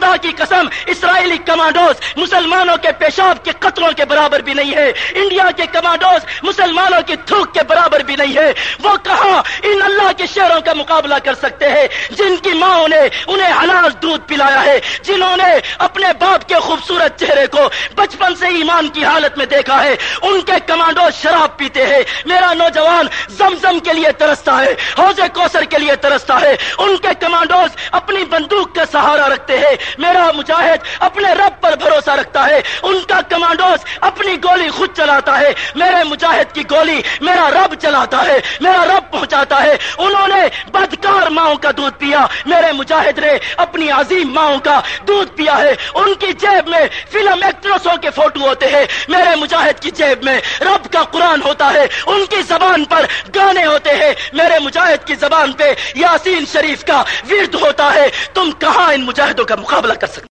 خدا کی قسم، اسرائیلی کمانڈوز مسلمانوں کے پیشاب کے قطروں کے برابر بھی نہیں ہے۔ انڈیا کے کمانڈوز مسلمانوں کی تھوک کے برابر بھی نہیں ہے۔ وہ کہاں ان اللہ کے شہروں کا مقابلہ کر سکتے ہیں؟ جن کی ماں نے انہیں حلال دودھ پلایا ہے، جنہوں نے اپنے باپ کے خوبصورت چہرے کو بچپن سے ایمان کی حالت میں دیکھا ہے۔ ان کے کمانڈو شراب پیتے ہیں۔ میرا نوجوان زمزم کے لیے ترستا ہے، حوض کوسر کے لیے ترستا ہے۔ ان کے کمانڈوز اپنی بندوق کا سہارا رکھتے ہیں۔ میرا مجاہد اپنے رب پر بھروسہ رکھتا ہے، ان کا کمانڈوز اپنی گولی خود چلاتا ہے۔ میرے مجاہد کی گولی میرا رب چلاتا ہے، میرا رب پہنچاتا ہے۔ انہوں نے بد ماؤں کا دودھ پیا۔ میرے مجاہد نے اپنی عظیم ماؤں کا دودھ پیا ہے۔ ان کی جیب میں فلم ایکٹریسوں کے فوٹو ہوتے ہیں۔ میرے مجاہد کی جیب میں رب کا قرآن ہوتا ہے۔ ان کی زبان پر گانے ہوتے ہیں۔ میرے مجاہد کی زبان پہ یاسین شریف کا ورد ہوتا ہے۔ تم کہاں ان مجاہدوں کا مقابلہ کر سکتے؟